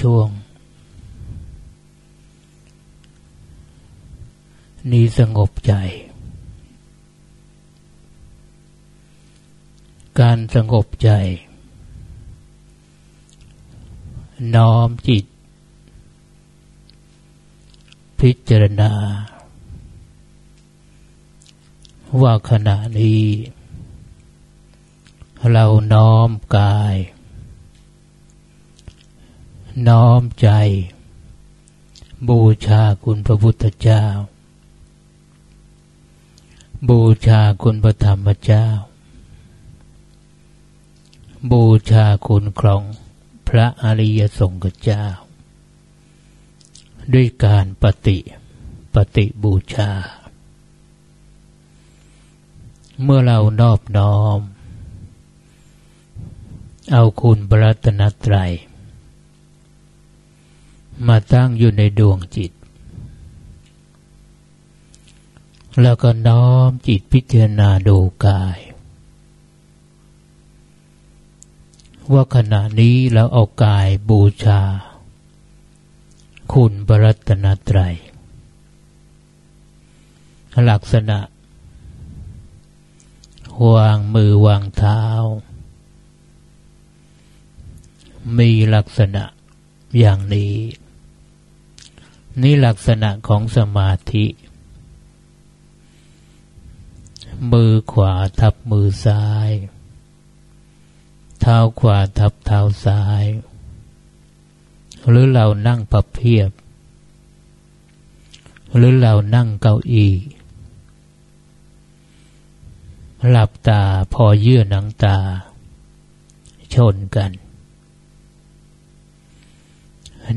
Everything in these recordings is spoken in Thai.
ช่วง นี้สงบใจ การสงบใจ น้อมจิต พิจารณา ว่าขณะนี้ เราน้อมกาย น้อมใจ บูชาคุณพระพุทธเจ้า บูชาคุณพระธรรมเจ้า บูชาคุณครองพระอริยสงฆ์เจ้า ด้วยการปฏิปฏิบูชา เมื่อเรานอบน้อม เอาคุณบรัตนตรัย มาตั้งอยู่ในดวงจิต แล้วก็น้อมจิตพิจารณาดูกาย ว่าขณะนี้เราเอากายบูชา คุณบรัตนตรัยลักษณะ วางมือวางเท้า มีลักษณะอย่างนี้ นี่ลักษณะของสมาธิ มือขวาทับมือซ้าย เท้าขวาทับเท้าซ้าย หรือเรานั่งพับเพียบ หรือเรานั่งเก้าอี้หลับตาพอเยื่อหนังตา ชนกัน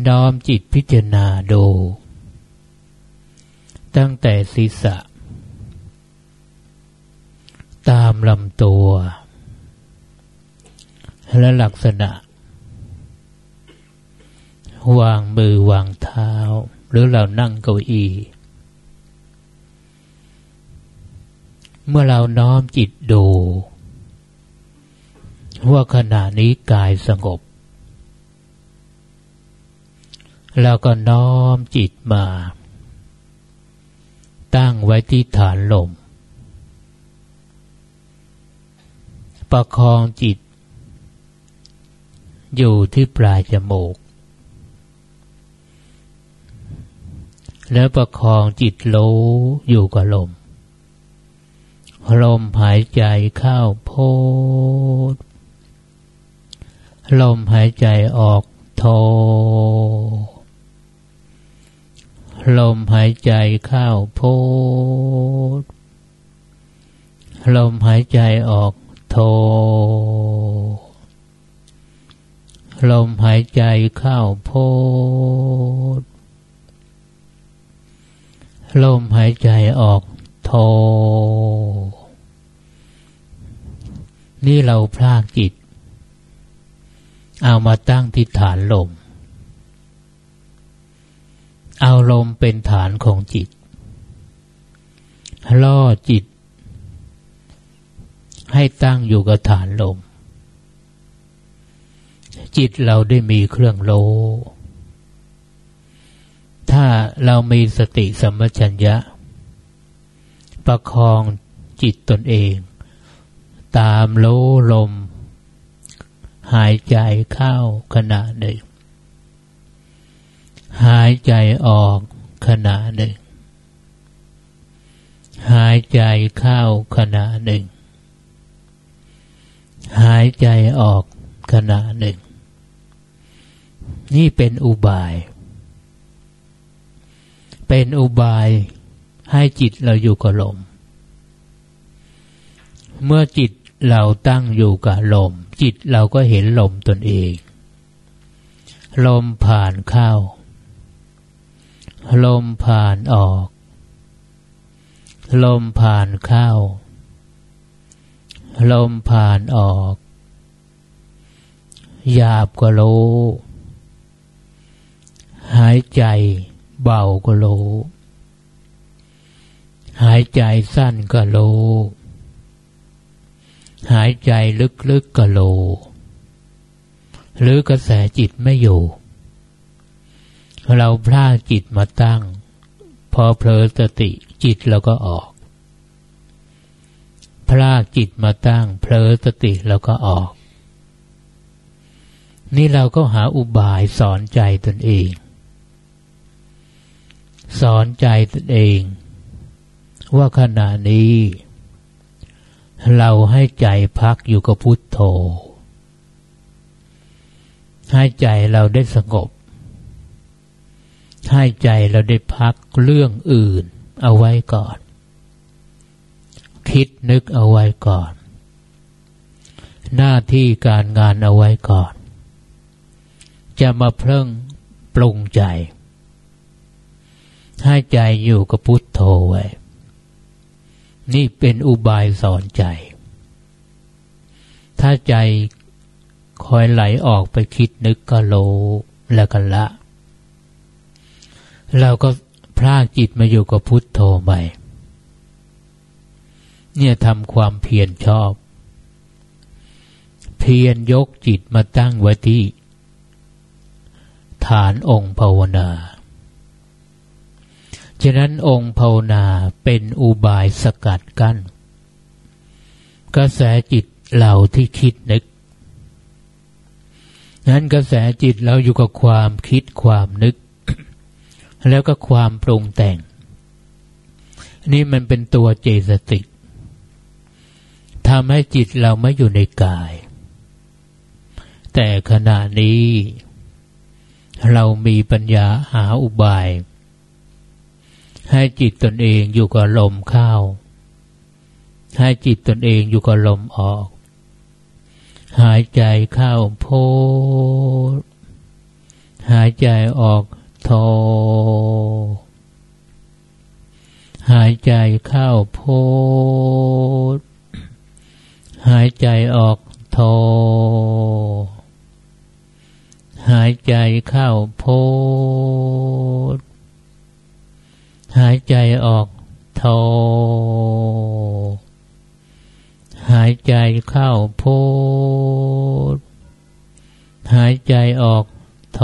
น้อมจิตพิจารณาดู ตั้งแต่ศีรษะ ตามลำตัว และลักษณะ วางมือวางเท้า หรือเรานั่งเก้าอี้เมื่อเราน้อมจิตดู ว่าขณะนี้กายสงบ แล้วก็น้อมจิตมา ตั้งไว้ที่ฐานลม ประคองจิต อยู่ที่ปลายจมูก แล้วประคองจิตโลอยู่กับลม ลมหายใจเข้าโพดลมหายใจออกโท ลมหายใจเข้าโพดลมหายใจออกโท ลมหายใจเข้าโพดลมหายใจออกโท นี่เราพลากจิต เอามาตั้งที่ฐานลม อาลมเป็นฐานของจิตล่อจิต ให้ตั้งอยู่กับฐานลม จิตเราได้มีเครื่องโล ถ้าเรามีสติสัมปชัญญะ ประคองจิตตนเอง ตามโลลม หายใจเข้าขณะหนึ่ง หายใจออกขณะหนึ่ง หายใจเข้าขณะหนึ่ง หายใจออกขณะหนึ่ง นี่เป็นอุบาย เป็นอุบายให้จิตเราอยู่กับลม เมื่อจิตเราตั้งอยู่กับลม จิตเราก็เห็นลมตนเอง ลมผ่านเข้า ลมผ่านออก ลมผ่านเข้า ลมผ่านออก หยาบก็โลหายใจเบาก็โลหายใจสั้นก็โลหายใจลึกๆก็โลหรือกระแสจิตไม่อยู่ เราพลาดจิตมาตั้ง พอเพลอสติจิตเราก็ออก พลาดจิตมาตั้ง เพลอสติเราก็ออก นี่เราก็หาอุบายสอนใจตนเอง สอนใจตนเอง ว่าขณะนี้ เราให้ใจพักอยู่กับพุทโธให้ใจเราได้สงบ ให้ใจเราได้พักเรื่องอื่น เอาไว้ก่อน คิดนึกเอาไว้ก่อน หน้าที่การงานเอาไว้ก่อน จะมาเพิ่งปรุงใจ ให้ใจอยู่กับพุทโธไว้ นี่เป็นอุบายสอนใจ ถ้าใจคอยไหลออกไปคิดนึกก็โลแล้วก็ละ เราก็พลากจิตมาอยู่กับพุทโธใหม่เนี่ยทำความเพียรชอบ เพียรยกจิตมาตั้งไว้ที่ ฐานองค์ภาวนา ฉะนั้นองค์ภาวนาเป็นอุบายสกัดกัน้นกระแสจิตเราที่คิดนึก นั้นกระแสจิตเราอยู่กับความคิดความนึก แล้วก็ความปรุงแต่ง นี่มันเป็นตัวเจตสิกทำให้จิตเราไม่อยู่ในกาย แต่ขณะนี้ เรามีปัญญาหาอุบาย ให้จิตตนเองอยู่กับลมเข้า ให้จิตตนเองอยู่กับลมออก หายใจเข้าโพหายใจออก โทหายใจเข้าโพดหายใจออกโทหายใจเข้าโพดหายใจออกโทหายใจเข้าโพดหายใจออก โท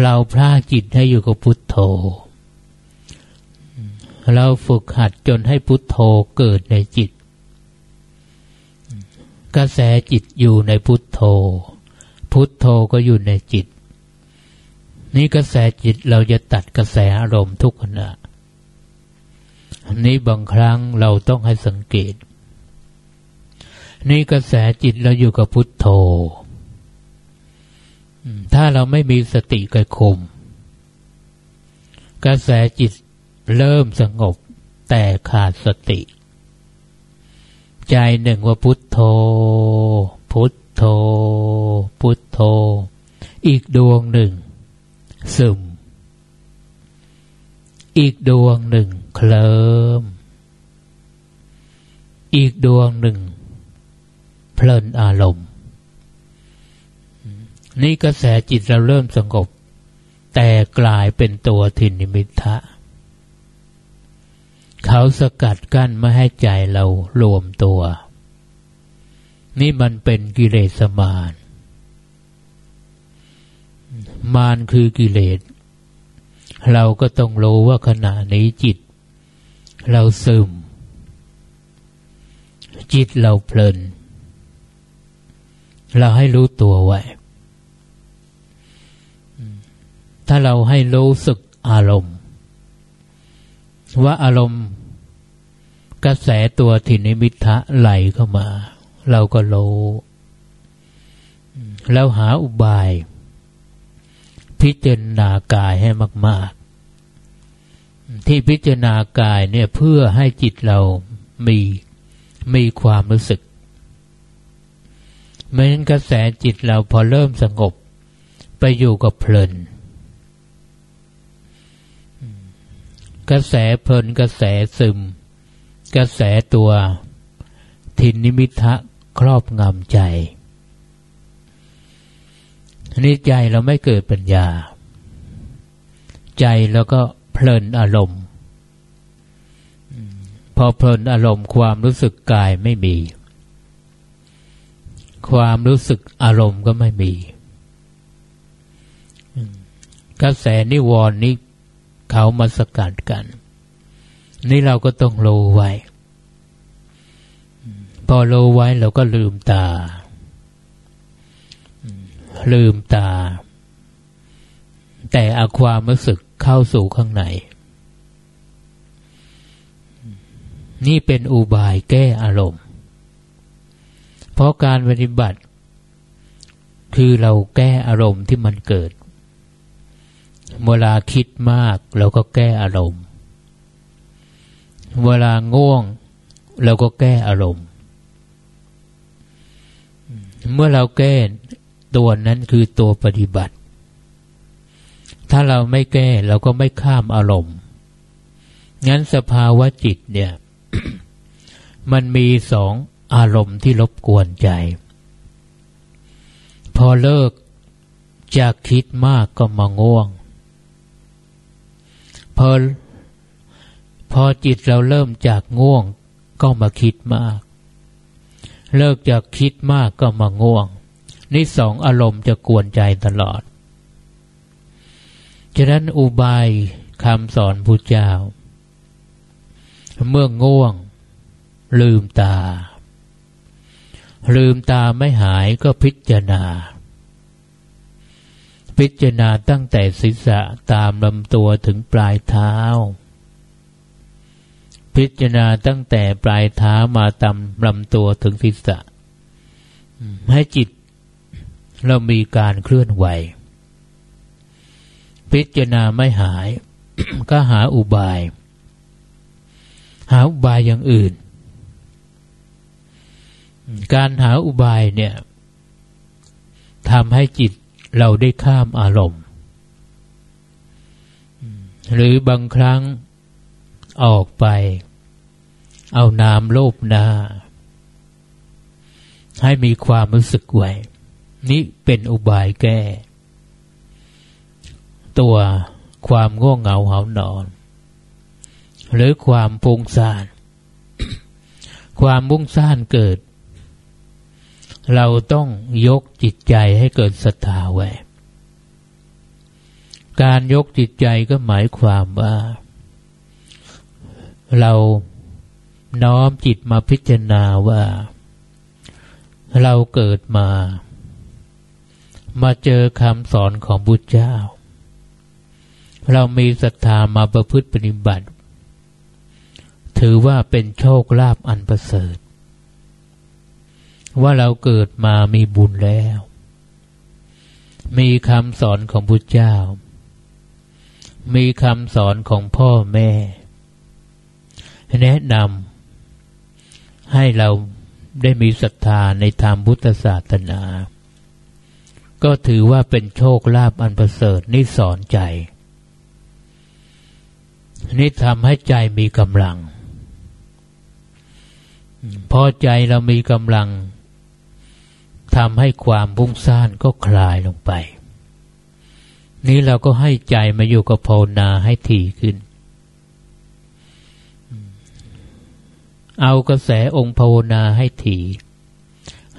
เราพระจิตให้อยู่กับพุทโธ เราฝึกหัดจนให้พุทโธเกิดในจิต กระแสจิตอยู่ในพุทโธ พุทโธก็อยู่ในจิต นี่กระแสจิตเราจะตัดกระแสอารมณ์ทุกขณะนี้บางครั้งเราต้องให้สังเกต ในกระแสจิตเราอยู่กับพุทโธถ้าเราไม่มีสติกระคุม กระแสจิตเริ่มสงบ แต่ขาดสติ ใจหนึ่งว่าพุทโธ พุทโธ พุทโธ อีกดวงหนึ่ง ซึม อีกดวงหนึ่ง เคลิมอีกดวงหนึ่ง เพลินอารมณ์นี่กระแสจิตเราเริ่มสงบ แต่กลายเป็นตัวทินนิมิทะเขาสกัดกั้นไม่ให้ใจเรารวมตัว นี่มันเป็นกิเลสมาร มารคือกิเลส เราก็ต้องรู้ว่าขณะนี้จิต เราซึม จิตเราเพลิน เราให้รู้ตัวไว้ ถ้าเราให้รู้สึกอารมณ์ ว่าอารมณ์กระแสตัวทินิมิทะไหลเข้ามา เราก็รู้แล้วหาอุบาย พิจารณากายให้มาก ๆ ที่พิจารณากายเนี่ยเพื่อให้จิตเรามีมีความรู้สึก เหมือนกระแสจิตเราพอเริ่มสงบ ไปอยู่กับเพลิน กระแสเพลินกระแสซึม กระแสตัว ทินนิมิทะครอบงำใจนี่ใจเราไม่เกิดปัญญา ใจแล้วก็เพลินอารมณ์ พอเพลินอารมณ์ความรู้สึกกายไม่มี ความรู้สึกอารมณ์ก็ไม่มีกระแสนิวรณ์นี้เขามาสกัดกัน นี่เราก็ต้องรู้ไว้ พอรู้ไว้เราก็ลืมตา ลืมตา แต่อาความรู้สึกเข้าสู่ข้างใน นี่เป็นอุบายแก้อารมณ์ เพราะการปฏิบัติ คือเราแก้อารมณ์ที่มันเกิด เวลาคิดมากเราก็แก้อารมณ์ เวลาง่วงเราก็แก้อารมณ์ เมื่อเราแก้ตัวนั้นคือตัวปฏิบัติ ถ้าเราไม่แก้เราก็ไม่ข้ามอารมณ์ งั้นสภาวะจิตเนี่ย มันมีสอง อารมณ์ที่รบกวนใจ พอเลิกจากคิดมากก็มาง่วง พอพอจิตเราเริ่มจากง่วงก็มาคิดมาก เลิกจากคิดมากก็มาง่วง นี่สองอารมณ์จะกวนใจตลอด ฉะนั้นอุบายคำสอนพุทธเจ้า เมื่อง่วงลืมตา ลืมตาไม่หายก็พิจารณา พิจารณาตั้งแต่ศีรษะตามลำตัวถึงปลายเท้า พิจารณาตั้งแต่ปลายเท้ามาตามลำตัวถึงศีรษะ ให้จิตเรามีการเคลื่อนไหว พิจารณาไม่หาย ก็หาอุบาย หาอุบายอย่างอื่น การหาอุบายเนี่ยทำให้จิตเราได้ข้ามอารมณ์ หรือบางครั้งออกไป เอานามโลภนา ให้มีความรู้สึกไว้ นี่เป็นอุบายแก้ ตัวความง่วงเหงาเหานอน หรือความฟุ้งซ่าน ความมุ่งซ่านเกิด เราต้องยกจิตใจให้เกิดศรัทธาไว้ การยกจิตใจก็หมายความว่า เราน้อมจิตมาพิจารณาว่า เราเกิดมา มาเจอคำสอนของบุตรเจ้า เรามีศรัทธามาประพฤติปฏิบัติ ถือว่าเป็นโชคลาภอันประเสริฐ ว่าเราเกิดมามีบุญแล้ว มีคำสอนของพุทธเจ้า มีคำสอนของพ่อแม่ แนะนำให้เราได้มีศรัทธาในธรรมพุทธศาสนา ก็ถือว่าเป็นโชคลาภอันประเสริฐนี่สอนใจ นี่ทำให้ใจมีกำลัง พอใจเรามีกำลัง ทำให้ความบุ้งซ่านก็คลายลงไป นี้เราก็ให้ใจมาอยู่กับภาวนาให้ถี่ขึ้น เอากระแสองค์ภาวนาให้ถี่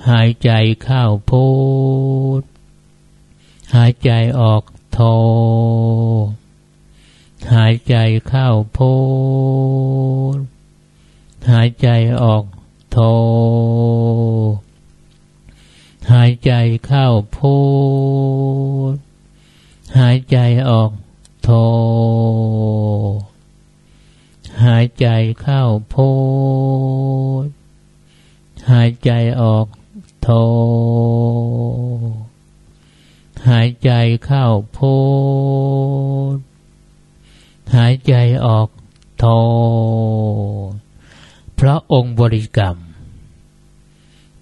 หายใจเข้าโพดหายใจออกโท หายใจเข้าโพดหายใจออกโท หายใจเข้าพูด หายใจออกโท หายใจเข้าพูด หายใจออกโท หายใจเข้าพูด หายใจออกโทเพราะองค์บริกรรม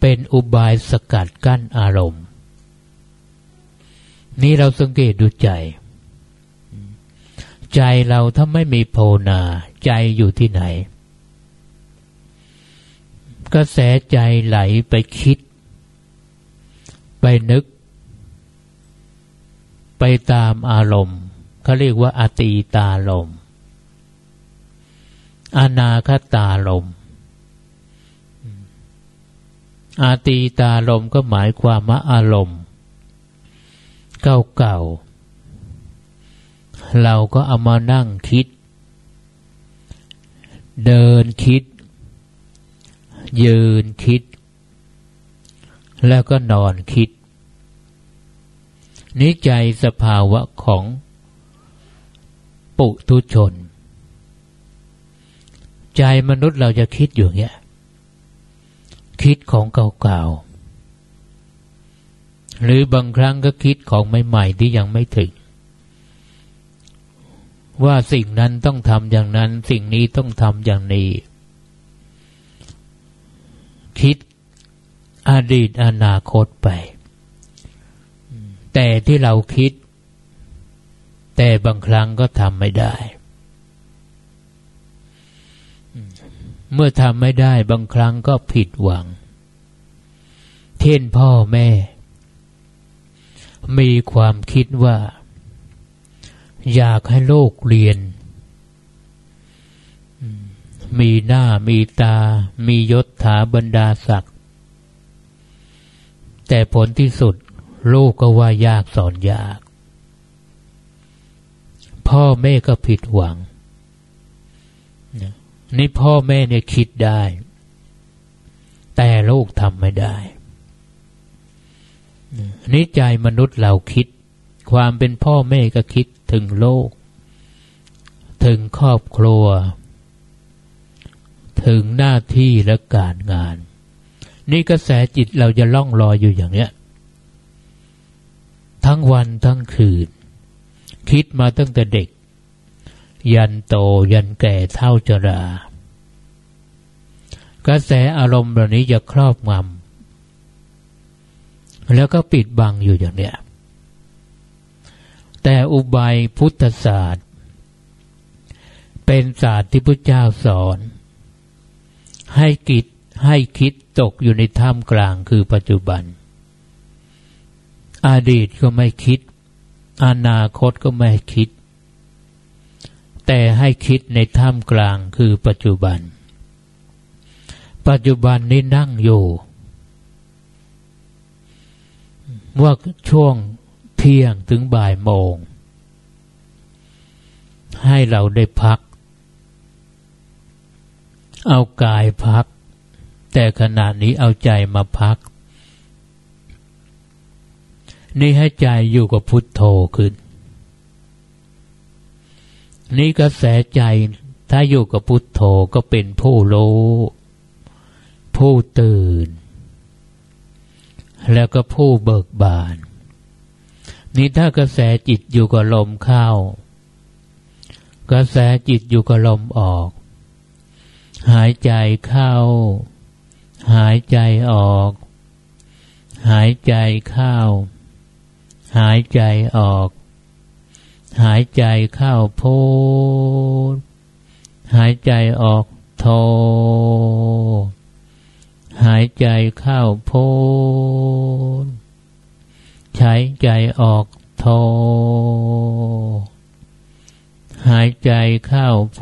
เป็นอุบายสกัดกั้นอารมณ์ นี่เราสังเกตดูใจ ใจเราถ้าไม่มีโพนา ใจอยู่ที่ไหน กระแสใจไหลไปคิด ไปนึก ไปตามอารมณ์เขาเรียกว่าอตีตาลมอนาคตาลม อาตีตาลมก็หมายความว่าอารมณ์ เก่าๆ เราก็เอามานั่งคิด เดินคิด ยืนคิด แล้วก็นอนคิด นิจใจสภาวะของปุถุชน ใจมนุษย์เราจะคิดอยู่เงี้ย คิดของเก่าๆ หรือบางครั้งก็คิดของใหม่ๆที่ยังไม่ถึง ว่าสิ่งนั้นต้องทำอย่างนั้น สิ่งนี้ต้องทำอย่างนี้ คิดอดีตอนาคตไป แต่ที่เราคิด แต่บางครั้งก็ทำไม่ได้ เมื่อทำไม่ได้บางครั้งก็ผิดหวัง เช่นพ่อแม่ มีความคิดว่า อยากให้ลูกเรียน มีหน้ามีตา มียศถาบรรดาศักดิ์แต่ผลที่สุดลูกก็ว่ายากสอนยาก พ่อแม่ก็ผิดหวัง นี่พ่อแม่เนี่ยคิดได้ แต่ลูกทำไม่ได้นิใจมนุษย์เราคิด ความเป็นพ่อแม่ก็คิดถึงโลก ถึงครอบครัว ถึงหน้าที่และการงาน นี่กระแสจิตเราจะล่องลอยอยู่อย่างเนี้ย ทั้งวันทั้งคืน คิดมาตั้งแต่เด็ก ยันโตยันแก่เท่าจรากระแสอารมณ์เหล่านี้จะครอบงำแล้วก็ปิดบังอยู่อย่างเนี้ยแต่อุบายพุทธศาสตร์ เป็นศาสตร์ที่พระเจ้าสอน ให้กิจให้คิดตกอยู่ในท่ามกลางคือปัจจุบัน อดีตก็ไม่คิด อนาคตก็ไม่คิด แต่ให้คิดในท่ามกลางคือปัจจุบัน ปัจจุบันนี้นั่งอยู่ว่าช่วงเที่ยงถึงบ่ายโมง ให้เราได้พัก เอากายพัก แต่ขณะนี้เอาใจมาพัก นี่ให้ใจอยู่กับพุทโธขึ้น นี่กระแสใจถ้าอยู่กับพุทโธก็เป็นผู้รู้ผู้ตื่น แล้วก็ผู้เบิกบาน นี่ถ้ากระแสจิตอยู่กับลมเข้า กระแสจิตอยู่กับลมออก หายใจเข้า หายใจออก หายใจเข้า หายใจออก หายใจเข้าโพดหายใจออกโท หายใจเข้าโพนใช้ใจออกโท หายใจเข้าโพ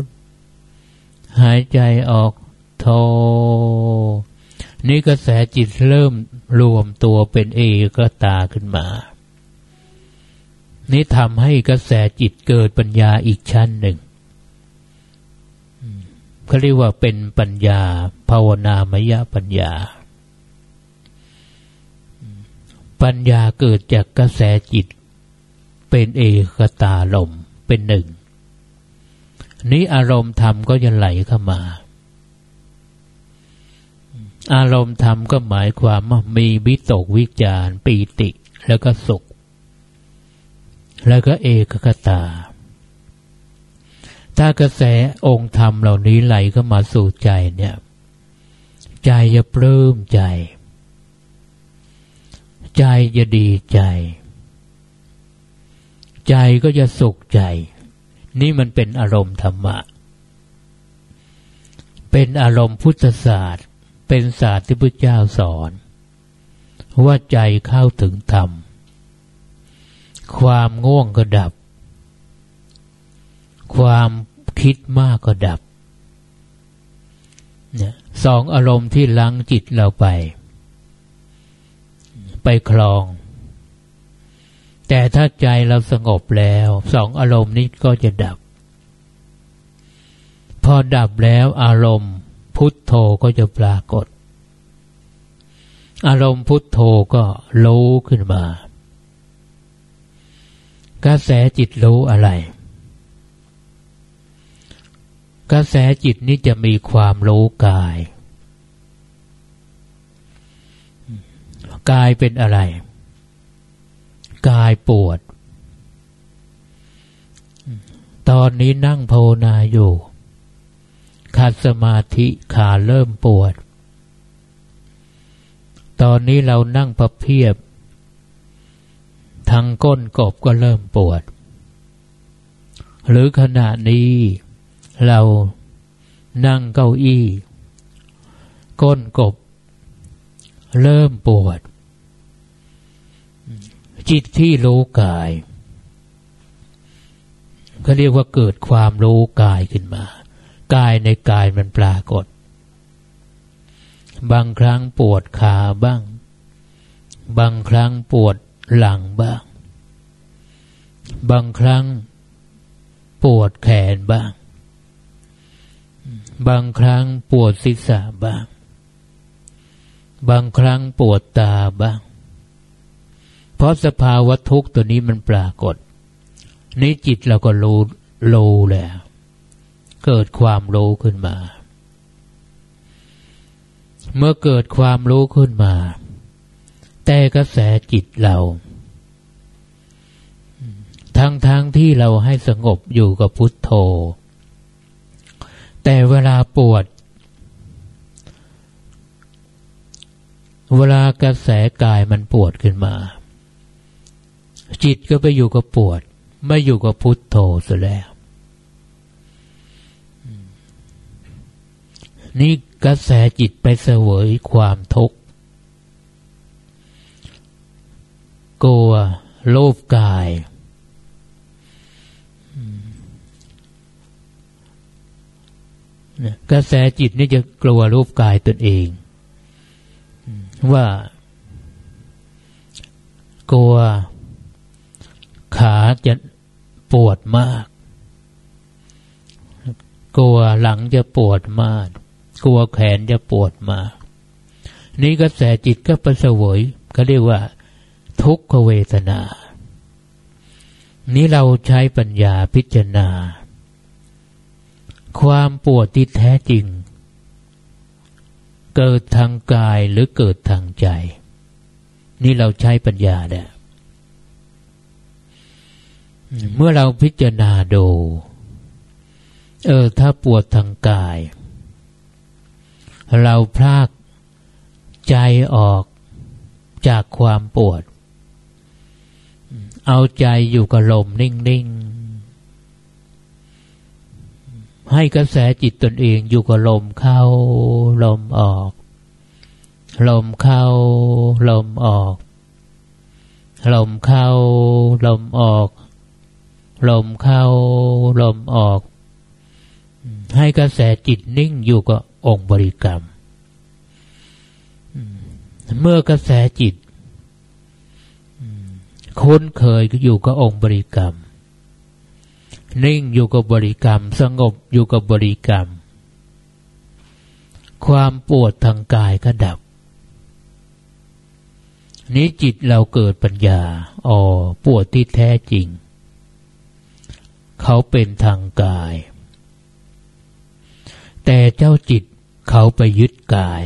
นหายใจออกโท นี่กระแสจิตเริ่มรวมตัวเป็นเอกตาขึ้นมา นี่ทำให้กระแสจิตเกิดปัญญาอีกชั้นหนึ่งเขาเรียกว่าเป็นปัญญา ภาวนามยปัญญา ปัญญาเกิดจากกระแสจิต เป็นเอกตาลมเป็นหนึ่ง นี้อารมณ์ธรรมก็จะไหลเข้ามา อารมณ์ธรรมก็หมายความว่ามีวิตกวิจารปีติแล้วก็สุข แล้วก็เอกคตา ถ้ากระแสองค์ธรรมเหล่านี้ไหลเข้ามาสู่ใจเนี่ย ใจจะปลื้มใจ ใจจะดีใจ ใจก็จะสุขใจ นี่มันเป็นอารมณ์ธรรมะ เป็นอารมณ์พุทธศาสตร์ เป็นศาสตร์ที่พระเจ้าสอน ว่าใจเข้าถึงธรรม ความง่วงก็ดับ ความคิดมากก็ดับเนี่ยสองอารมณ์ที่ลังจิตเราไป ไปคลอง แต่ถ้าใจเราสงบแล้วสองอารมณ์นี้ก็จะดับ พอดับแล้วอารมณ์พุทโธก็จะปรากฏ อารมณ์พุทโธก็รู้ขึ้นมา กระแสจิตรู้อะไร กระแสจิตนี้จะมีความรู้กาย กายเป็นอะไร กายปวด ตอนนี้นั่งภาวนาอยู่ขาดสมาธิขาเริ่มปวด ตอนนี้เรานั่งพับเพียบ ทางก้นกบก็เริ่มปวด หรือขณะนี้เรานั่งเก้าอี้ ก้นกบ เริ่มปวด จิตที่รู้กายก็เรียกว่าเกิดความรู้กายขึ้นมากายในกายมันปรากฏ บางครั้งปวดขาบ้าง บางครั้งปวด หลังบ้าง บางครั้งปวดแขนบ้าง บางครั้งปวดศีรษะบ้าง บางครั้งปวดตาบ้าง เพราะสภาวะทุกข์ตัวนี้มันปรากฏ นี่จิตเราก็รู้รู้แล้ว เกิดความรู้ขึ้นมา เมื่อเกิดความรู้ขึ้นมา แต่กระแสจิตเราทั้งทั้งที่เราให้สงบอยู่กับพุทโธ แต่เวลาปวด เวลากระแสกายมันปวดขึ้นมา จิตก็ไปอยู่กับปวด ไม่อยู่กับพุทโธซะแล้ว นี่กระแสจิตไปเสวยความทุกข์ กลัว โลภกาย กระแสจิตนี่จะกลัวรูปกายตนเอง ว่า กลัว ขาจะปวดมาก กลัวหลังจะปวดมาก กลัวแขนจะปวดมานี่กระแสจิตก็ประสวยก็เรียกว่า ทุกขเวทนา นี้เราใช้ปัญญาพิจารณา ความปวดที่แท้จริง เกิดทางกายหรือเกิดทางใจ นี่เราใช้ปัญญาเนี่ยเมื่อเราพิจารณาดู เออ ถ้าปวดทางกาย เราพลากใจออกจากความปวด เอาใจอยู่กับลมนิ่งๆ ให้กระแสจิตตนเองอยู่กับลมเข้า ลมออก ลมเข้า ลมออก ลมเข้า ลมออก ลมเข้า ลมออก ให้กระแสจิตนิ่งอยู่กับองค์บริกรรม เมื่อกระแสจิต คุ้นเคยอยู่กับองค์บริกรรม นิ่งอยู่กับบริกรรม สงบอยู่กับบริกรรม ความปวดทางกายก็ดับ นี้จิตเราเกิดปัญญาอ๋อปวดที่แท้จริง เขาเป็นทางกาย แต่เจ้าจิตเขาไปยึดกาย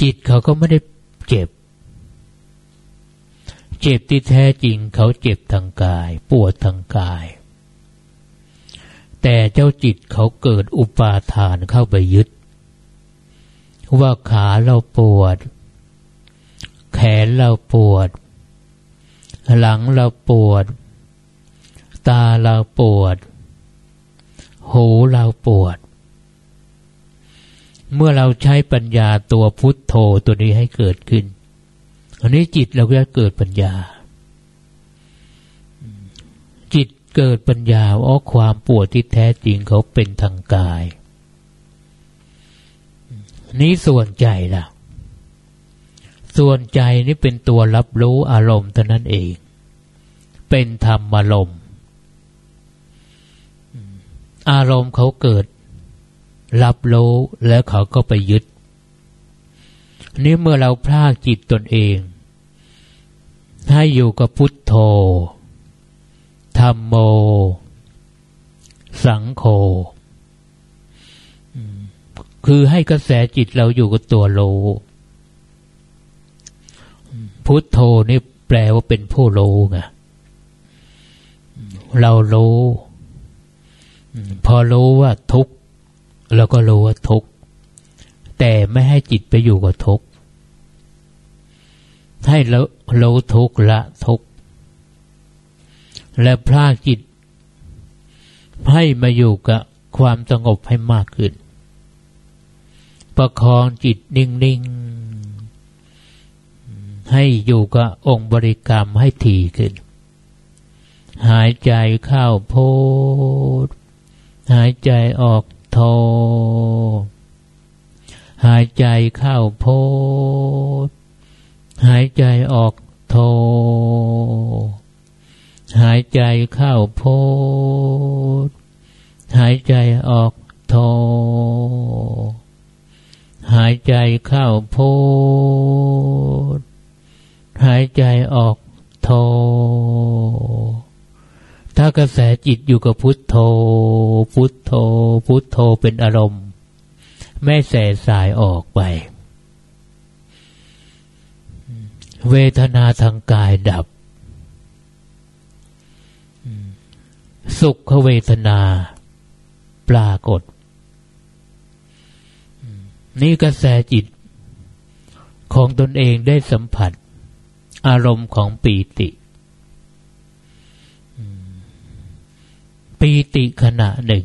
จิตเขาก็ไม่ได้ เจ็บที่แท้จริงเขาเจ็บทางกาย ปวดทางกาย แต่เจ้าจิตเขาเกิดอุปาทานเข้าไปยึด ว่าขาเราปวด แขนเราปวด หลังเราปวด ตาเราปวด หูเราปวด เมื่อเราใช้ปัญญาตัวพุทโธตัวนี้ให้เกิดขึ้น อันนี้จิตเราก็จะเกิดปัญญา จิตเกิดปัญญาอ๋อความปวดที่แท้จริงเขาเป็นทางกาย นี้ส่วนใจล่ะ ส่วนใจนี่เป็นตัวรับรู้อารมณ์เท่านั้นเอง เป็นธรรมอารมณ์ อารมณ์เขาเกิด รับรู้แล้วเขาก็ไปยึดนี่เมื่อเราพลากจิตตนเอง ให้อยู่กับพุทโธธรรมโม สังโฆคือให้กระแสจิตเราอยู่กับตัวโลพุทโธนี่แปลว่าเป็นผู้โลไงเราโลพอรู้ว่าทุกข์เราก็รู้ว่าทุกข์แต่ไม่ให้จิตไปอยู่กับทุกข์ ให้เราเรู้ทุกข์ละทุกข์และพลากจิต ให้มาอยู่กับความสงบให้มากขึ้น ประคองจิตนิ่ง ๆ ให้อยู่กับองค์บริกรรมให้ถี่ขึ้น หายใจเข้าโพดหายใจออกโท หายใจเข้าโพด หายใจออกโท หายใจเข้าโพดหายใจออกโท หายใจเข้าโพดหายใจออกโท ถ้ากระแสจิตอยู่กับพุทโธ พุทโธ พุทโธเป็นอารมณ์ ไม่แสสายออกไป เวทนาทางกายดับ สุขเวทนาปรากฏ นี่กระแสจิตของตนเองได้สัมผัส อารมณ์ของปีติปีติขณะหนึ่ง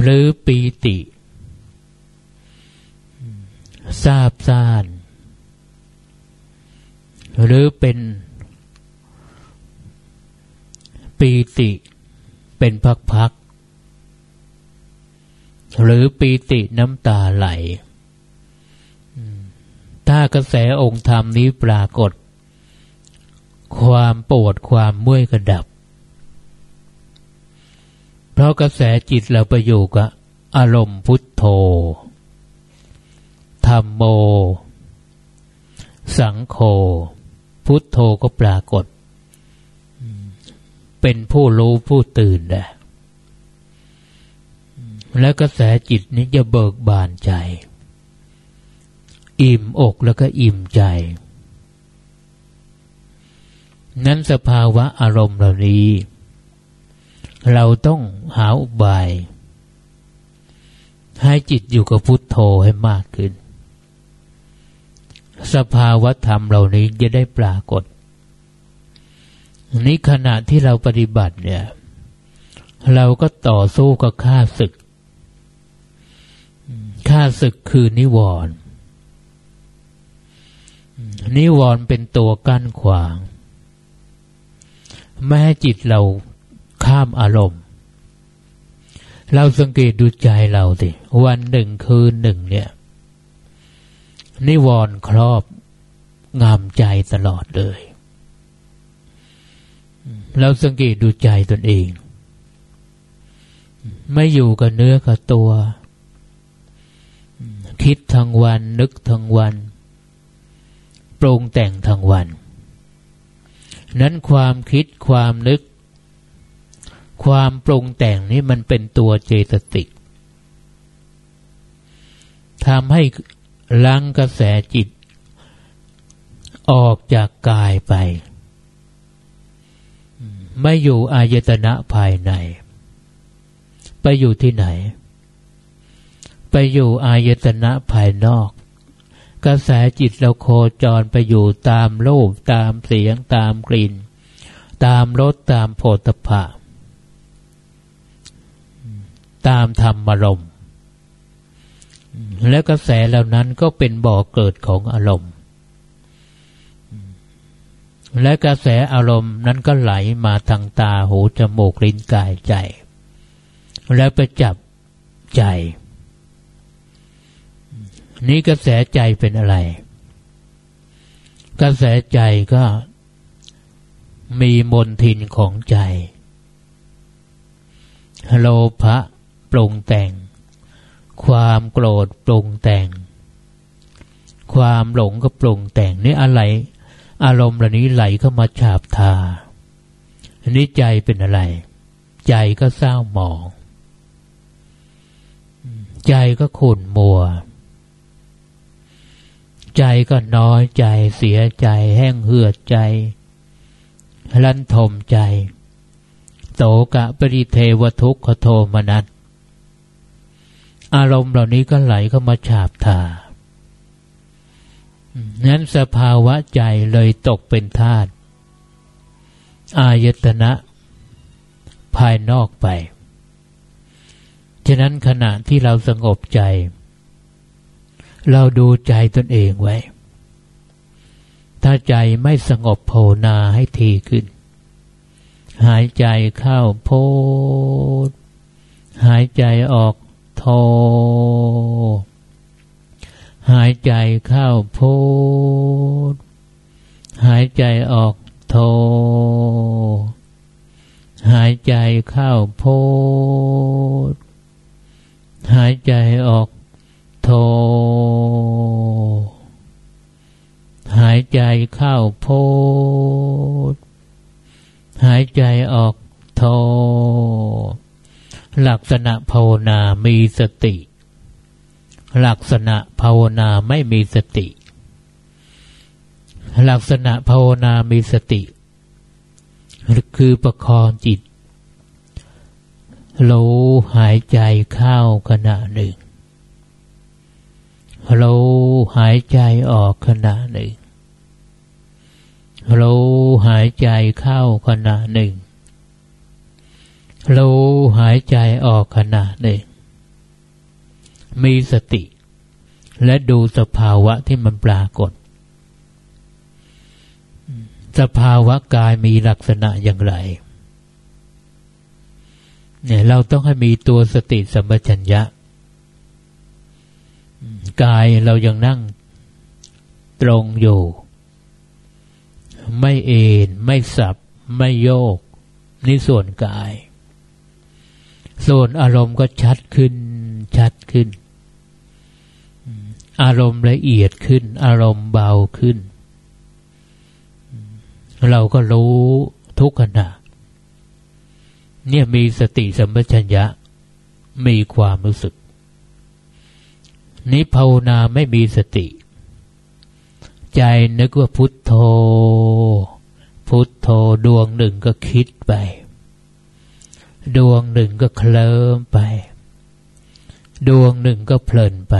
หรือปีติทราบซ่าน หรือเป็นปีติเป็นพักหรือปีติน้ำตาไหล ถ้ากระแสองค์ธรรมนี้ปรากฏ ความปวดความเมื่อยกระดับ เพราะกระแสจิตเราไปอยู่กับอารมณ์พุทโธธรรมโม สังโฆ พุทโธก็ปรากฏ เป็นผู้รู้ผู้ตื่นแหละและกระแสจิตนี้จะเบิกบานใจ อิ่มอกแล้วก็อิ่มใจ นั้นสภาวะอารมณ์เหล่านี้ เราต้องหาอุบาย ให้จิตอยู่กับพุทโธให้มากขึ้น สภาวธรรมเหล่านี้จะได้ปรากฏนี้ขณะที่เราปฏิบัติเนี่ย เราก็ต่อสู้กับข้าศึกข้าศึกคือนิวรณ์นิวรณ์เป็นตัวกั้นขวาง ไม่ให้จิตเราข้ามอารมณ์ เราสังเกตดูใจเราสิวันหนึ่งคืนหนึ่งเนี่ย นิวรณ์ครอบงามใจตลอดเลย เราสังเกตดูใจตนเอง ไม่อยู่กับเนื้อกับตัว คิดทั้งวันนึกทั้งวัน ปรุงแต่งทั้งวัน นั้นความคิดความนึก ความปรุงแต่งนี้มันเป็นตัวเจตสิกทำให้ ลังกระแสจิต ออกจากกายไป ไม่อยู่อายตนะภายใน ไปอยู่ที่ไหน ไปอยู่อายตนะภายนอก กระแสจิตเราโคจรไปอยู่ตามรูปตามเสียงตามกลิ่น ตามรสตามโผฏฐะตามธรรมารมณ์ และกระแสเหล่านั้นก็เป็นบ่อเกิดของอารมณ์ และกระแสอารมณ์นั้นก็ไหลมาทางตาหูจมูกลิ้นกายใจ แล้วไปจับใจ นี้กระแสใจเป็นอะไร กระแสใจก็มีมนทินของใจ โลภะปรุงแต่ง ความโกรธปรุงแต่ง ความหลงก็ปรุงแต่งนี่อะไร อารมณ์เหล่านี้ไหลเข้ามาฉาบทาอันนี้ใจเป็นอะไร ใจก็เศร้าหมอง ใจก็ขุ่นมัว ใจก็น้อยใจเสียใจ แห้งเหือดใจ ลันทมใจโสกะปริเทวทุกขโทมนัส อารมณ์เหล่านี้ก็ไหลเข้ามาฉาบทานั้นสภาวะใจเลยตกเป็นธาตุอายตนะภายนอกไป ฉะนั้นขณะที่เราสงบใจ เราดูใจตนเองไว้ ถ้าใจไม่สงบโภนาให้ทีขึ้น หายใจเข้าโพดหายใจออก โทหายใจเข้าโพดหายใจออกโทหายใจเข้าโพดหายใจออกโทหายใจเข้าโพดหายใจออกโท ลักษณะภาวนามีสติ ลักษณะภาวนาไม่มีสติ ลักษณะภาวนามีสติ คือประคองจิตรู้หายใจเข้าขณะหนึ่งรู้หายใจออกขณะหนึ่งรู้หายใจเข้าขณะหนึ่ง รู้หายใจออกขณะหนึ่งมีสติ และดูสภาวะที่มันปรากฏ สภาวะกายมีลักษณะอย่างไร เนี่ยเราต้องให้มีตัวสติสัมปชัญญะ กายเรายังนั่งตรงอยู่ ไม่เอ็นไม่สับ ไม่โยก นี่ส่วนกาย ส่วนอารมณ์ก็ชัดขึ้น ชัดขึ้น อารมณ์ละเอียดขึ้น อารมณ์เบาขึ้น เราก็รู้ทุกขณะเนี่ยมีสติสัมปชัญญะมีความรู้สึก นี้ภาวนาไม่มีสติ ใจนึกว่าพุทโธ พุทโธดวงหนึ่งก็คิดไป ดวงหนึ่งก็เคลิ้มไป ดวงหนึ่งก็เพลินไป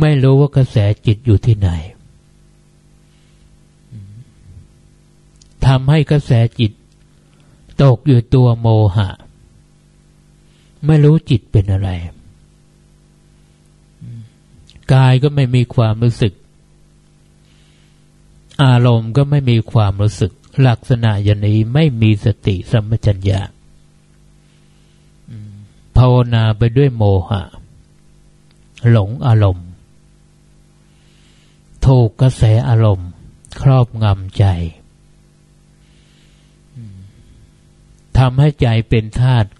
ไม่รู้ว่ากระแสจิตอยู่ที่ไหนทำให้กระแสจิต ตกอยู่ตัวโมหะ ไม่รู้จิตเป็นอะไร กายก็ไม่มีความรู้สึก อารมณ์ก็ไม่มีความรู้สึก ลักษณะอย่างนี้ไม่มีสติสัมปชัญญะ ภาวนาไปด้วยโมหะ หลงอารมณ์ ถูกกระแสอารมณ์ ครอบงำใจทำให้ใจเป็นธาตุ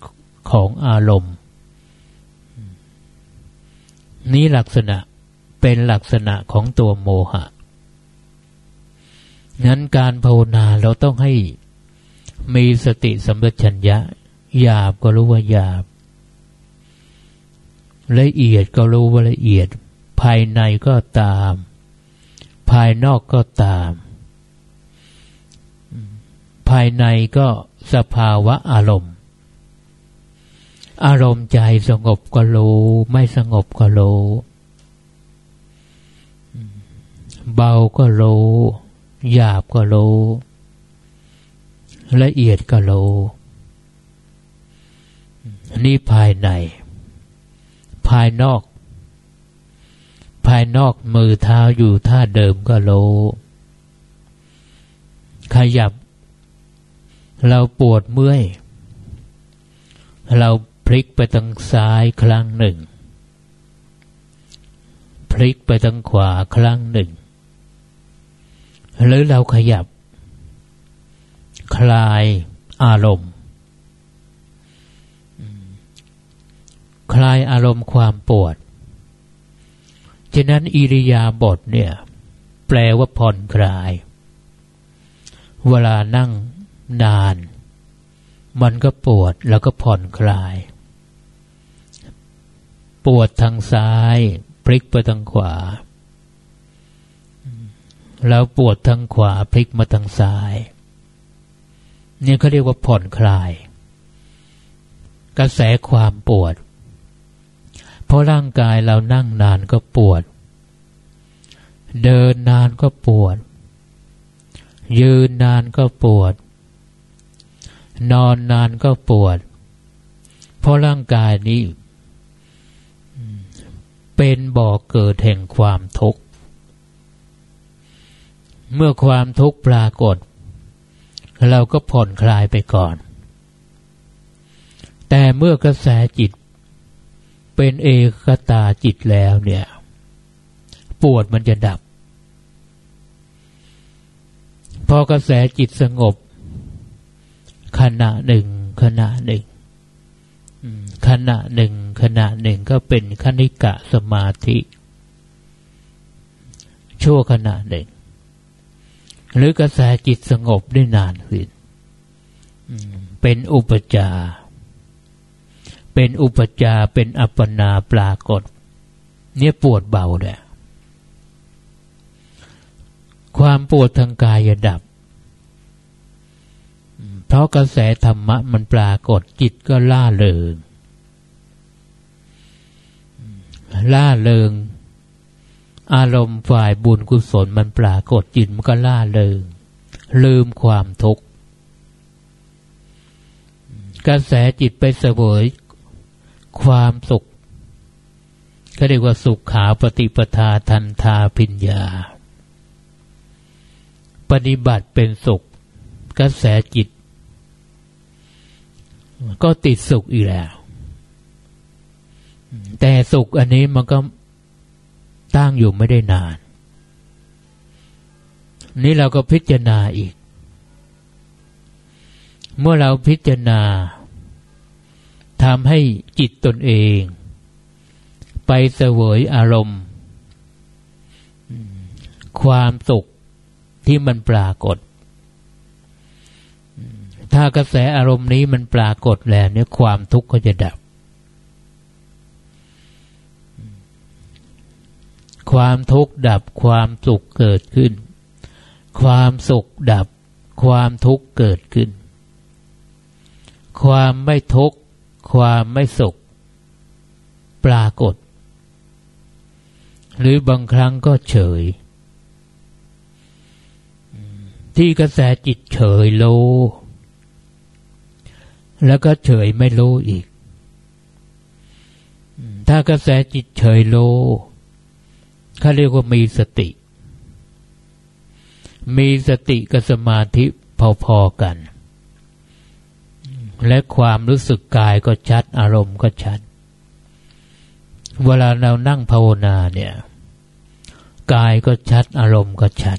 ของอารมณ์ นี้ลักษณะเป็นลักษณะของตัวโมหะงั้นการภาวนาเราต้องให้มีสติสัมปชัญญะหยาบก็รู้ว่าหยาบ ละเอียดก็รู้ว่าละเอียด ภายในก็ตาม ภายนอกก็ตาม ภายในก็สภาวะอารมณ์ อารมณ์ใจสงบก็รู้ ไม่สงบก็รู้เบาก็รู้ หยาบก็รู้ ละเอียดก็รู้ นี่ภายใน ภายนอก ภายนอกมือเท้าอยู่ท่าเดิมก็รู้ ขยับ เราปวดเมื่อย เราพลิกไปทางซ้ายครั้งหนึ่ง พลิกไปทางขวาครั้งหนึ่ง หรือเราขยับ คลายอารมณ์ คลายอารมณ์ความปวด ฉะนั้นอิริยาบถเนี่ย แปลว่าผ่อนคลาย เวลานั่งนาน มันก็ปวดแล้วก็ผ่อนคลาย ปวดทางซ้ายพลิกไปทางขวา แล้วปวดทางขวาพลิกมาทางซ้ายเนี่ยเขาเรียกว่าผ่อนคลาย กระแสความปวด ราะร่างกายเรานั่งนานก็ปวด เดินนานก็ปวด ยืนนานก็ปวด นอนนานก็ปวด เพราะร่างกายนี้ เป็นบ่อกเกิดแห่งความทุกข์ เมื่อความทุกข์ปรากฏ เราก็ผ่อนคลายไปก่อน แต่เมื่อกระแสจิต เป็นเอกตาจิตแล้วเนี่ย ปวดมันจะดับ พอกระแสจิตสงบ ขณะหนึ่ง ขณะหนึ่งขณะหนึ่ง ขณะหนึ่งก็เป็นคณิกะสมาธิชั่วขณะหนึ่ง หรือกระแสจิตสงบได้นานขึ้นเป็นอุปจาร เป็นอุปจาเป็นอัปปนาปรากฏ เนี่ยปวดเบาเลยความปวดทางกายดับ เพราะกระแสธรรมะมันปรากฏจิตก็ล่าเริง ล่าเริง อารมณ์ฝ่ายบุญกุศลมันปรากฏจิตมันก็ล่าเริง ลืมความทุกข์กระแสจิตไปเสวย ความสุข ก็เรียกว่าสุขขาปฏิปทาทันทาพิญญา ปฏิบัติเป็นสุข กระแสจิต ก็ติดสุขอีกแล้ว แต่สุขอันนี้มันก็ตั้งอยู่ไม่ได้นาน นี่เราก็พิจารณาอีก เมื่อเราพิจารณา ทำให้จิตตนเอง ไปเสวยอารมณ์ ความสุขที่มันปรากฏ ถ้ากระแสอารมณ์นี้มันปรากฏแล้วเนี่ยความทุกข์ก็จะดับ ความทุกข์ดับความสุขเกิดขึ้น ความสุขดับความทุกข์เกิดขึ้น ความไม่ทุกข์ ความไม่สุข ปรากฏ หรือบางครั้งก็เฉย ที่กระแสจิตเฉยโล แล้วก็เฉยไม่รู้อีก ถ้ากระแสจิตเฉยรู้เขาเรียกว่ามีสติ มีสติกับสมาธิพอๆกัน และความรู้สึกกายก็ชัด อารมณ์ก็ชัด เวลาเรานั่งภาวนาเนี่ยกายก็ชัด อารมณ์ก็ชัด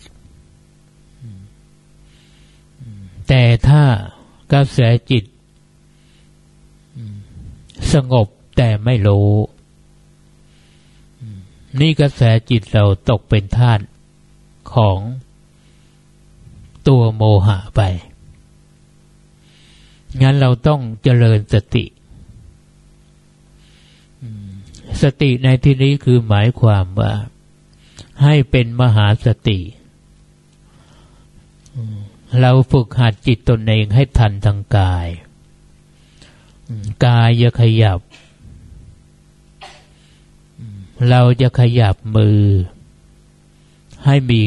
แต่ถ้ากระแสจิต สงบแต่ไม่รู้ นี่กระแสจิตเราตกเป็นทาสของตัวโมหะไป งั้นเราต้องเจริญสติ สติในที่นี้คือหมายความว่า ให้เป็นมหาสติ เราฝึกหัดจิตตนเองให้ทันทางกาย กายจะขยับ เราจะขยับมือ ให้มี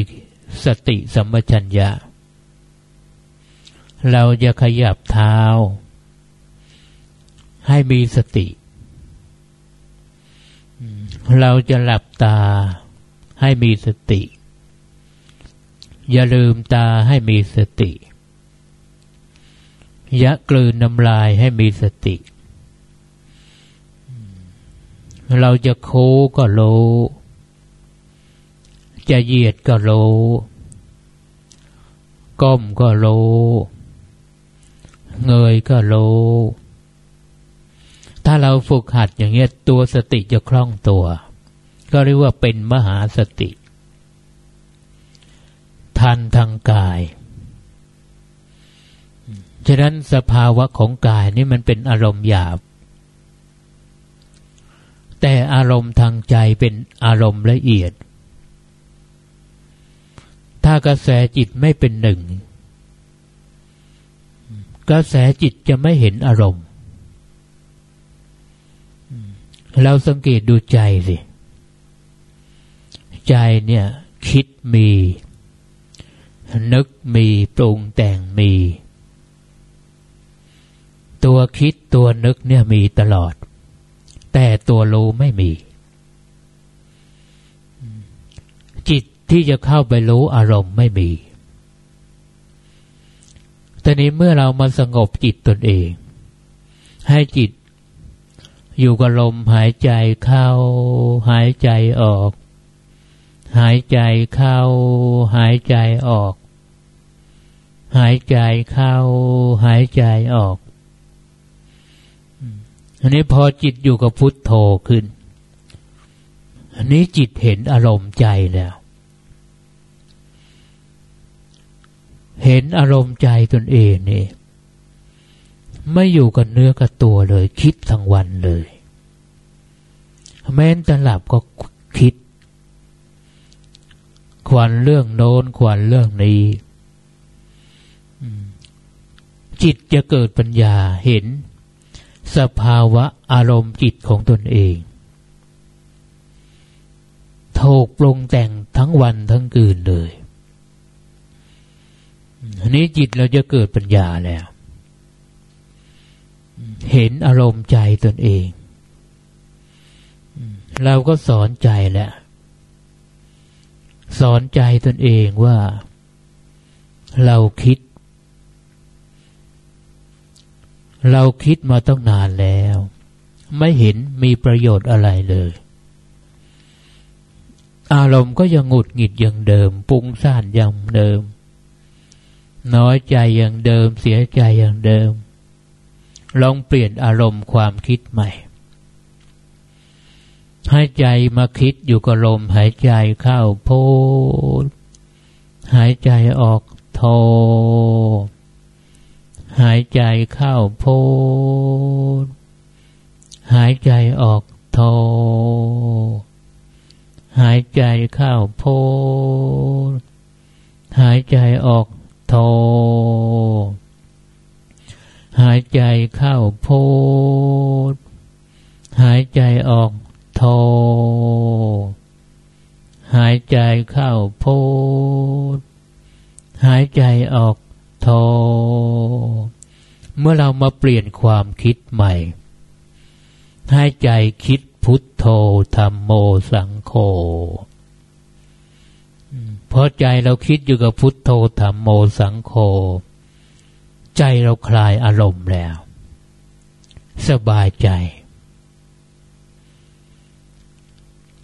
สติสัมปชัญญะ เราจะขยับเท้า ให้มีสติ เราจะหลับตาให้มีสติ อย่าลืมตาให้มีสติยะกลืนน้ำลายให้มีสติ เราจะโค้ก็รู้ จะเหยียดก็รู้ ก้มก็รู้ เงยก็รู้ ถ้าเราฝึกหัดอย่างเงี้ยตัวสติจะคล่องตัว ก็เรียกว่าเป็นมหาสติ ทันทางกายฉะนั้นสภาวะของกายนี่มันเป็นอารมณ์หยาบ แต่อารมณ์ทางใจเป็นอารมณ์ละเอียด ถ้ากระแสจิตไม่เป็นหนึ่ง กระแสจิตจะไม่เห็นอารมณ์ เราสังเกตดูใจสิ ใจเนี่ย คิดมี นึกมีปรุงแต่งมี ตัวคิดตัวนึกเนี่ยมีตลอด แต่ตัวรู้ไม่มี จิตที่จะเข้าไปรู้อารมณ์ไม่มี ตอนนี้เมื่อเรามาสงบจิตตนเอง ให้จิตอยู่กับลมหายใจเข้า หายใจออก หายใจเข้า หายใจออก หายใจเข้า หายใจออกอันนี้พอจิตอยู่กับพุทโธขึ้น อันนี้จิตเห็นอารมณ์ใจแล้ว เห็นอารมณ์ใจตนเองนี่ ไม่อยู่กับเนื้อกับตัวเลย คิดทั้งวันเลย แม้นตหลับก็คิด ขวัญเรื่องโน้นขวัญเรื่องนี้จิตจะเกิดปัญญาเห็น สภาวะอารมณ์จิตของตนเองถูกปรุงแต่งทั้งวันทั้งคืนเลย อันนี้จิตเราจะเกิดปัญญาแล้ว เห็นอารมณ์ใจตนเอง เราก็สอนใจแหละสอนใจตนเองว่า เราคิด เราคิดมาต้องนานแล้ว ไม่เห็นมีประโยชน์อะไรเลยอารมณ์ก็ยังหงุดหงิดอย่างเดิม ปุ้งซ่านอย่างเดิม น้อยใจอย่างเดิม เสียใจอย่างเดิม ลองเปลี่ยนอารมณ์ความคิดใหม่ ให้ใจมาคิดอยู่กับลมหายใจเข้าโพดหายใจออกโท หายใจเข้าโพดหายใจออกโท หายใจเข้าโพดหายใจออก โทหายใจเข้าโพดหายใจออกโทหายใจเข้าโพดหายใจออกโทเมื่อเรามาเปลี่ยนความคิดใหม่ ให้ใจคิดพุทโธธรรมโมสังโฆ พอใจเราคิดอยู่กับพุทโธธรรมโมสังโฆใจเราคลายอารมณ์แล้ว สบายใจ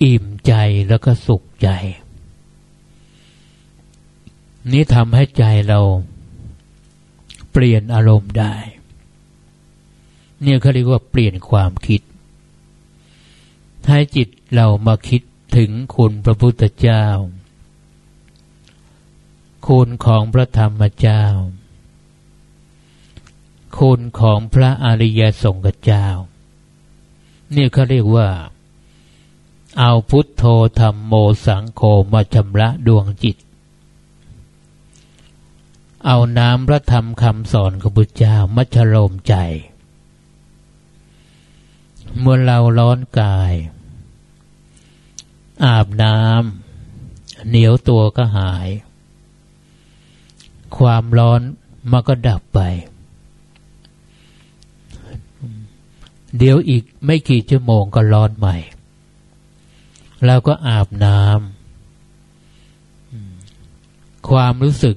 อิ่มใจแล้วก็สุขใจ นี้ทำให้ใจเราเปลี่ยนอารมณ์ได้ เนี่ยเขาเรียกว่าเปลี่ยนความคิด ให้จิตเรามาคิดถึงคุณพระพุทธเจ้า คุณของพระธรรมเจ้า คุณของพระอริยสงฆ์เจ้า นี่เขาเรียกว่า เอาพุทโธธรรมโมสังโฆมาชำระดวงจิต เอาน้ำพระธรรมคำสอนของพุทธเจ้ามัชโลมใจ เมื่อเราร้อนกาย อาบน้ำเหนียวตัวก็หาย ความร้อนมันก็ดับไป เดี๋ยวอีกไม่กี่ชั่วโมงก็ร้อนใหม่เราก็อาบน้ำความรู้สึก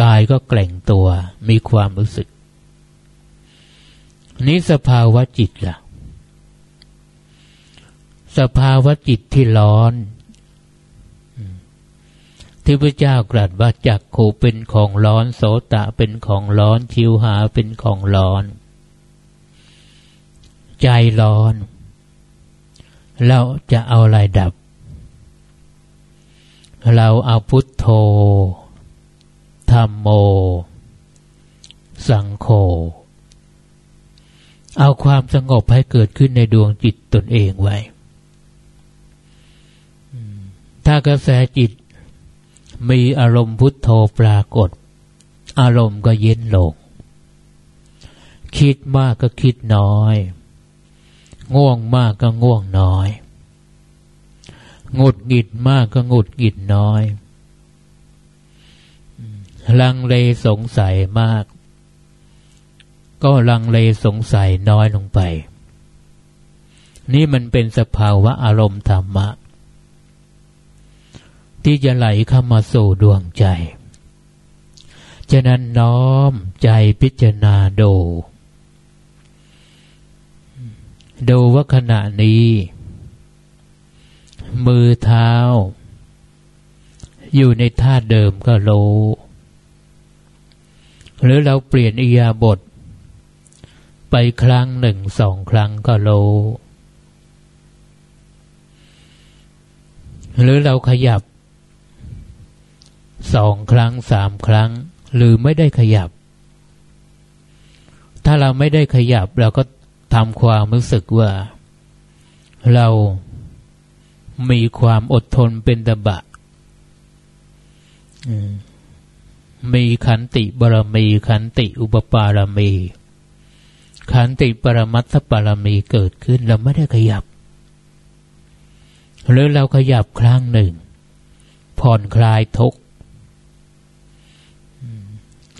กายก็แกล่งตัว มีความรู้สึก นี้สภาวะจิตล่ะ สภาวะจิตที่ร้อน ที่พระเจ้ากรัสว่าจักขูเป็นของร้อน โสตะเป็นของร้อน ชิวหาเป็นของร้อน ใจร้อน เราจะเอาอะไรดับ เราเอาพุทโธธรรมโม สังโฆเอาความสงบให้เกิดขึ้นในดวงจิตตนเองไว้ ถ้ากระแสจิต มีอารมณ์พุทโธปรากฏ อารมณ์ก็เย็นลง คิดมากก็คิดน้อย ง่วงมากก็ง่วงน้อยงดหงิดมากก็งดหงิดน้อยลังเลสงสัยมาก ก็ลังเลสงสัยน้อยลงไป นี่มันเป็นสภาวะอารมณ์ธรรมะ ที่จะไหลเข้ามาสู่ดวงใจ ฉะนั้นน้อมใจพิจารณาดู ดูว่าขณะนี้ มือเท้า อยู่ในท่าเดิมก็รู้ หรือเราเปลี่ยนอิยาบท ไปครั้งหนึ่งสองครั้งก็รู้หรือเราขยับ สองครั้งสามครั้ง หรือไม่ได้ขยับ ถ้าเราไม่ได้ขยับ เราก็ทำความรู้สึกว่า เรามีความอดทนเป็นตบะ มีขันติบารมีขันติอุปปารมี ขันติปรมัตถปารมีเกิดขึ้น เราไม่ได้ขยับ หรือเราขยับครั้งหนึ่ง ผ่อนคลายทุก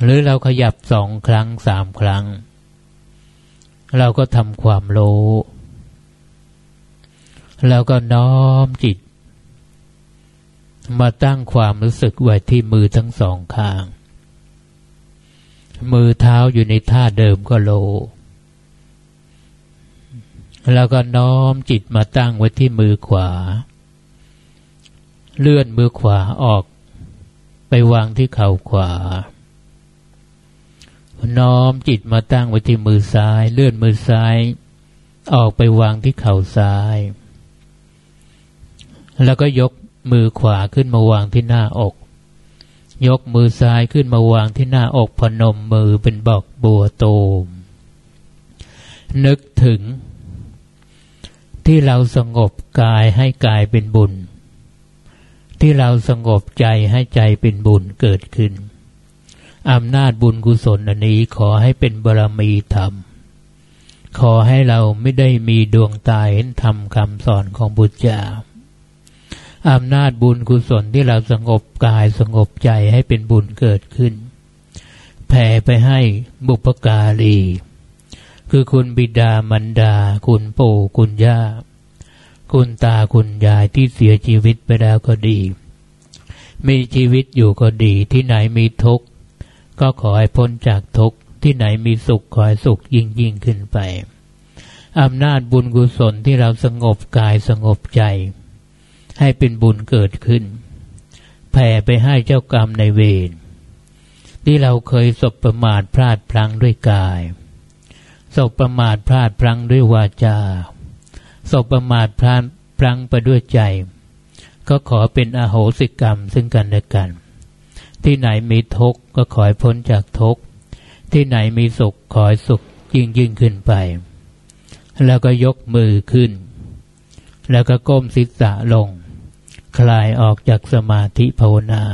หรือเราขยับสองครั้งสามครั้ง เราก็ทำความโลแล้วก็น้อมจิต มาตั้งความรู้สึกไว้ที่มือทั้งสองข้าง มือเท้าอยู่ในท่าเดิมก็โล แล้วก็น้อมจิตมาตั้งไว้ที่มือขวา เลื่อนมือขวาออก ไปวางที่เข่าขวา น้อมจิตมาตั้งไว้ที่มือซ้าย เลื่อนมือซ้าย ออกไปวางที่เข่าซ้าย แล้วก็ยกมือขวาขึ้นมาวางที่หน้าอก ยกมือซ้ายขึ้นมาวางที่หน้าอกพนมมือเป็นบอกบัวโตม นึกถึง ที่เราสงบกายให้กายเป็นบุญ ที่เราสงบใจให้ใจเป็นบุญเกิดขึ้น อำนาจบุญกุศลอันนี้ขอให้เป็นบารมีธรรม ขอให้เราไม่ได้มีดวงตาเห็นธรรมคำสอนของบุตรเจ้าอำนาจบุญกุศลที่เราสงบกายสงบใจให้เป็นบุญเกิดขึ้น แผ่ไปให้บุปการี คือคุณบิดามารดา คุณปู่คุณย่า คุณตาคุณยายที่เสียชีวิตไปแล้วก็ดี มีชีวิตอยู่ก็ดีที่ไหนมีทุกข์ ก็ขอให้พ้นจากทุกข์ที่ไหนมีสุขขอให้สุขยิ่งยิ่งขึ้นไปอำนาจบุญกุศลที่เราสงบกายสงบใจ ให้เป็นบุญเกิดขึ้น แผ่ไปให้เจ้ากรรมในเวรที่เราเคยสบประมาทพลาดพลั้งด้วยกายสบประมาทพลาดพลั้งด้วยวาจาสบประมาทพลาดพลั้งไปด้วยใจ ก็ขอเป็นอโหสิกรรมซึ่งกันและกัน ที่ไหนมีทุกข์ก็ขอให้พ้นจากทุกข์ที่ไหนมีสุขขอให้สุขยิ่งยิ่งขึ้นไป แล้วก็ยกมือขึ้น แล้วก็ก้มศีรษะลง คลายออกจากสมาธิภาวนา